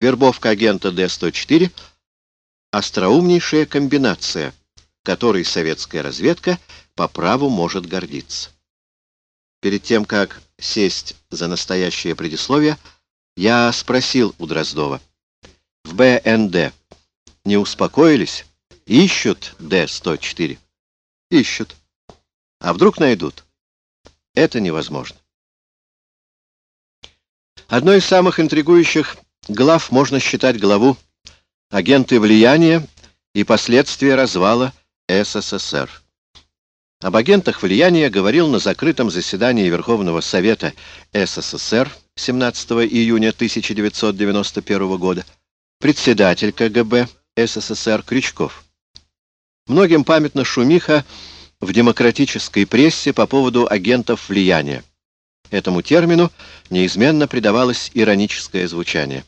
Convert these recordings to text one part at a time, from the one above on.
Вербовка агента Д-104 — остроумнейшая комбинация, которой советская разведка по праву может гордиться. Перед тем, как сесть за настоящее предисловие, я спросил у Дроздова. В БНД не успокоились? Ищут Д-104? Ищут. А вдруг найдут? Это невозможно. Одной из самых интригующих глав можно считать главу «Агенты влияния и последствия развала СССР». Об агентах влияния говорил на закрытом заседании Верховного Совета СССР 17 июня 1991 года председатель КГБ СССР Крючков. Многим памятна шумиха в демократической прессе по поводу агентов влияния. Этому термину неизменно придавалось ироническое звучание.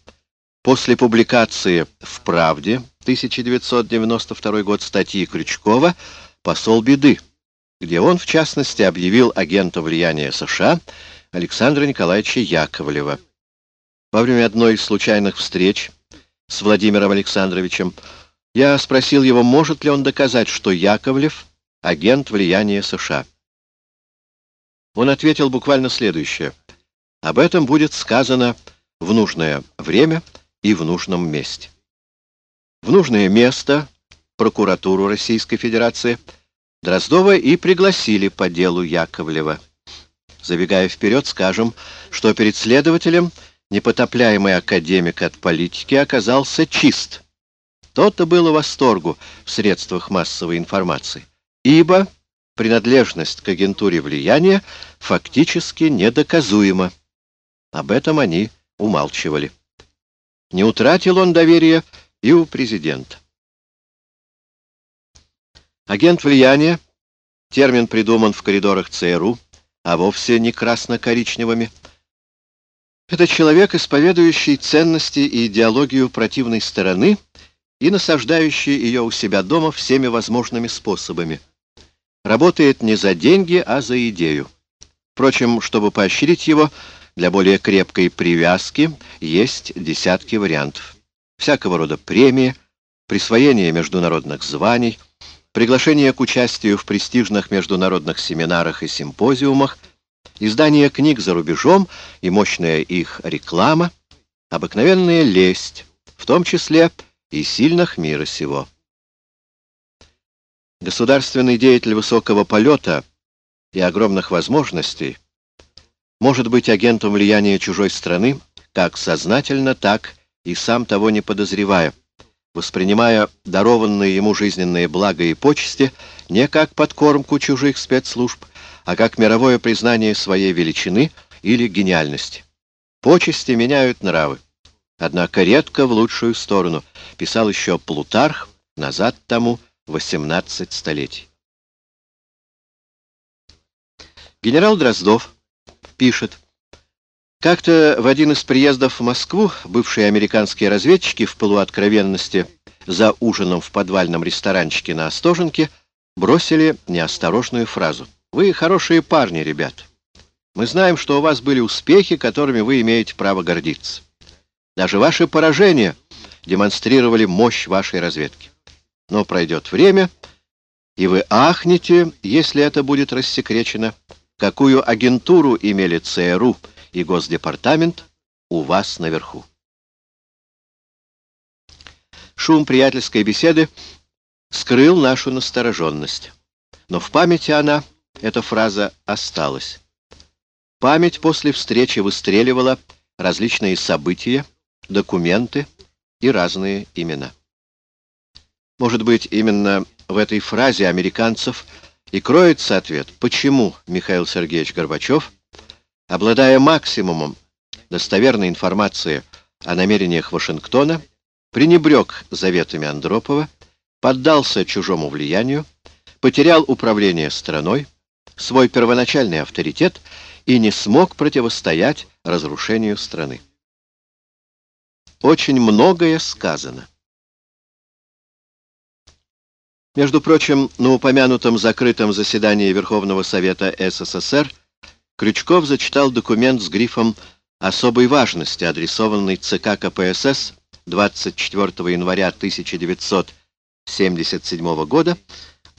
После публикации в «Правде» 1992 год статьи Крючкова «Посол беды», где он, в частности, объявил агента влияния США Александра Николаевича Яковлева. Во время одной из случайных встреч с Владимиром Александровичем я спросил его, может ли он доказать, что Яковлев — агент влияния США. Он ответил буквально следующее. Об этом будет сказано в нужное время и в нужном месте. В нужное место прокуратуру Российской Федерации — Дроздова и пригласили по делу Яковлева. Забегая вперед, скажем, что перед следователем непотопляемый академик от политики оказался чист. То-то было восторгу в средствах массовой информации, ибо принадлежность к агентуре влияния фактически недоказуема. Об этом они умалчивали. Не утратил он доверия и у президента. Агент влияния, термин придуман в коридорах ЦРУ, а вовсе не красно-коричневыми. Это человек, исповедующий ценности и идеологию противной стороны и насаждающий ее у себя дома всеми возможными способами. Работает не за деньги, а за идею. Впрочем, чтобы поощрить его, для более крепкой привязки есть десятки вариантов. Всякого рода премии, присвоение международных званий — приглашение к участию в престижных международных семинарах и симпозиумах, издание книг за рубежом и мощная их реклама, обыкновенная лесть, в том числе и сильных мира сего. Государственный деятель высокого полета и огромных возможностей может быть агентом влияния чужой страны как сознательно, так и сам того не подозревая, воспринимая дарованные ему жизненные блага и почести не как подкормку чужих спецслужб, а как мировое признание своей величины или гениальности. Почести меняют нравы. Однако редко в лучшую сторону, писал еще Плутарх, назад тому 18 столетий. Генерал Дроздов пишет, как-то в один из приездов в Москву бывшие американские разведчики в полуоткровенности за ужином в подвальном ресторанчике на Остоженке бросили неосторожную фразу. «Вы хорошие парни, ребят. Мы знаем, что у вас были успехи, которыми вы имеете право гордиться. Даже ваши поражения демонстрировали мощь вашей разведки. Но пройдет время, и вы ахнете, если это будет рассекречено, какую агентуру имели ЦРУ, и Госдепартамент у вас наверху. Шум приятельской беседы скрыл нашу настороженность. Но в памяти она, эта фраза, осталась. Память после встречи выстреливала различные события, документы и разные имена. Может быть, именно в этой фразе американцев и кроется ответ, почему Михаил Сергеевич Горбачев обладая максимумом достоверной информации о намерениях Вашингтона, пренебрег заветами Андропова, поддался чужому влиянию, потерял управление страной, свой первоначальный авторитет и не смог противостоять разрушению страны. Очень многое сказано. Между прочим, на упомянутом закрытом заседании Верховного Совета СССР Крючков зачитал документ с грифом особой важности, адресованный ЦК КПСС 24 января 1977 года